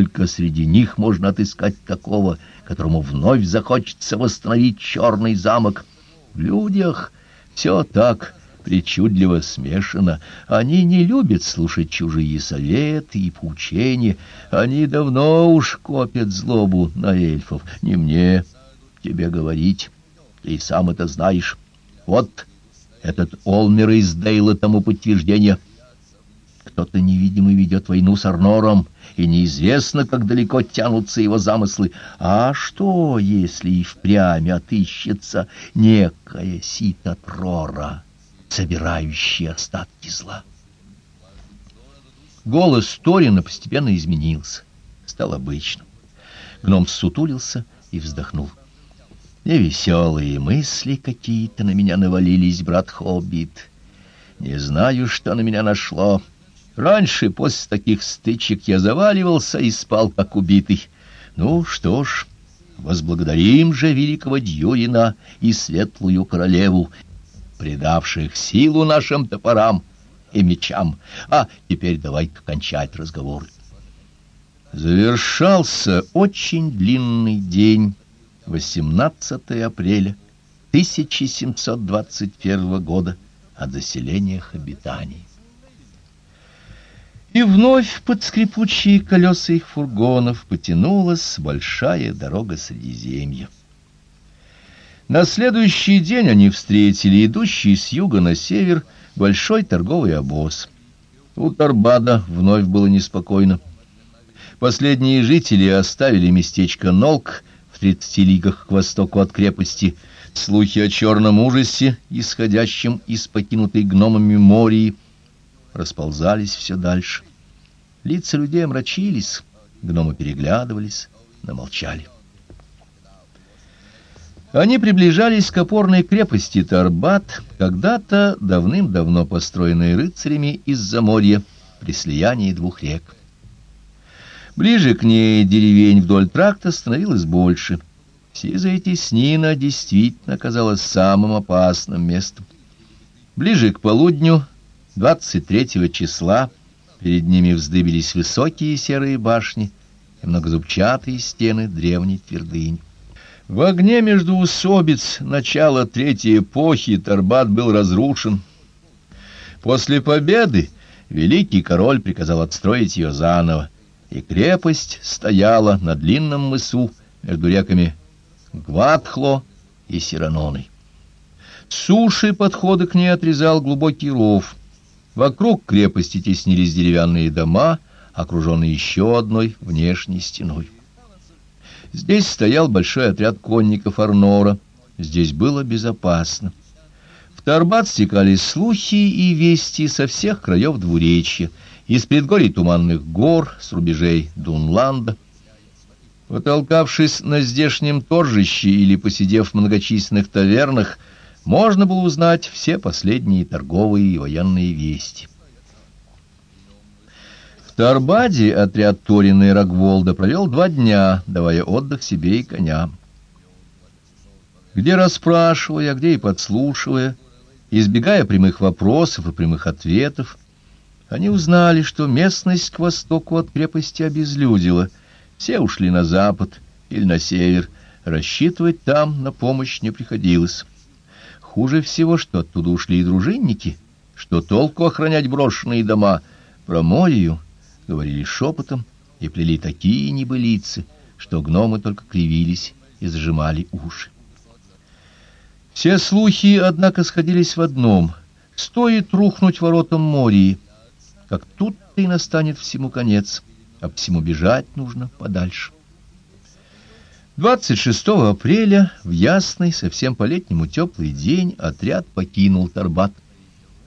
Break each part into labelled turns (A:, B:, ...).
A: только среди них можно отыскать такого, которому вновь захочется восстановить черный замок. В людях все так причудливо смешано. Они не любят слушать чужие советы и поучения. Они давно уж копят злобу на эльфов. Не мне тебе говорить, ты сам это знаешь. Вот этот Олмер из Дейла тому подтверждение. Кто-то невидимый ведет войну с Арнором, и неизвестно, как далеко тянутся его замыслы. А что, если и впрямь отыщется некая сита Трора, собирающая остатки зла? Голос Торина постепенно изменился, стал обычным. Гном сутулился и вздохнул. Невеселые мысли какие-то на меня навалились, брат Хоббит. Не знаю, что на меня нашло. Раньше, после таких стычек, я заваливался и спал, как убитый. Ну что ж, возблагодарим же великого Дьюина и светлую королеву, придавших силу нашим топорам и мечам. А теперь давай-ка кончать разговор. Завершался очень длинный день, 18 апреля 1721 года от заселениях обитаний. И вновь под скрипучие колеса их фургонов потянулась большая дорога Средиземья. На следующий день они встретили идущий с юга на север большой торговый обоз. У Тарбада вновь было неспокойно. Последние жители оставили местечко Нолк в тридцати лигах к востоку от крепости. Слухи о черном ужасе, исходящем из покинутой гномами мории, расползались все дальше. Лица людей омрачились, гномы переглядывались, намолчали. Они приближались к опорной крепости Тарбат, когда-то давным-давно построенной рыцарями из-за моря при слиянии двух рек. Ближе к ней деревень вдоль тракта становилось больше. Сизая теснина действительно оказалась самым опасным местом. Ближе к полудню 23 числа перед ними вздыбились высокие серые башни и многозубчатые стены древней твердыни. В огне между усобиц начала Третьей эпохи Тарбат был разрушен. После победы великий король приказал отстроить ее заново, и крепость стояла на длинном мысу между реками Гватхло и Сираноной. Суши подходы к ней отрезал глубокий ров — Вокруг крепости теснились деревянные дома, окруженные еще одной внешней стеной. Здесь стоял большой отряд конников Арнора. Здесь было безопасно. В Тарбат стекали слухи и вести со всех краев двуречья, из предгорий Туманных гор, с рубежей Дунланда. Потолкавшись на здешнем торжище или посидев в многочисленных тавернах, можно было узнать все последние торговые и военные вести. В Тарбаде отряд Торина и Рогволда провел два дня, давая отдых себе и коням. Где расспрашивая, где и подслушивая, избегая прямых вопросов и прямых ответов, они узнали, что местность к востоку от крепости обезлюдила. Все ушли на запад или на север, рассчитывать там на помощь не приходилось. Хуже всего, что оттуда ушли и дружинники, что толку охранять брошенные дома. Про Морию говорили шепотом и плели такие небылицы, что гномы только кривились и зажимали уши. Все слухи, однако, сходились в одном. Стоит рухнуть воротам Мории, как тут-то и настанет всему конец, а всему бежать нужно подальше. 26 апреля, в ясный, совсем по-летнему теплый день, отряд покинул Тарбат.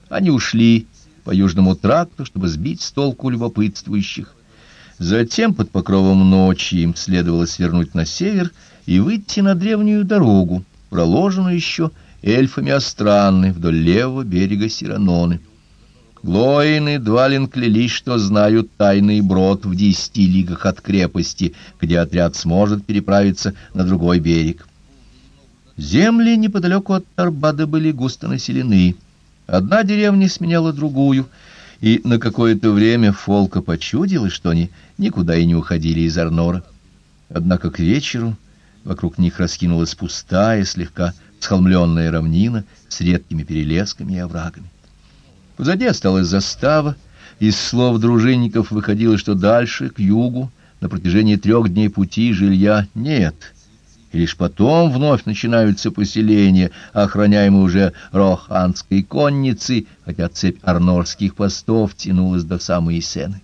A: Они ушли по южному тракту, чтобы сбить с толку любопытствующих. Затем под покровом ночи им следовало свернуть на север и выйти на древнюю дорогу, проложенную еще эльфами Остранны вдоль левого берега Сираноны. Лоин и Двалин клялись, что знают тайный брод в десяти лигах от крепости, где отряд сможет переправиться на другой берег. Земли неподалеку от Тарбада были густо населены. Одна деревня сменяла другую, и на какое-то время Фолка почудилось, что они никуда и не уходили из Арнора. Однако к вечеру вокруг них раскинулась пустая, слегка схолмленная равнина с редкими перелесками и оврагами. Позади осталась застава, из слов дружинников выходило, что дальше, к югу, на протяжении трех дней пути жилья нет — и лишь потом вновь начинаются поселения, охраняемые уже роханской конницей, хотя цепь арнорских постов тянулась до самой Сены.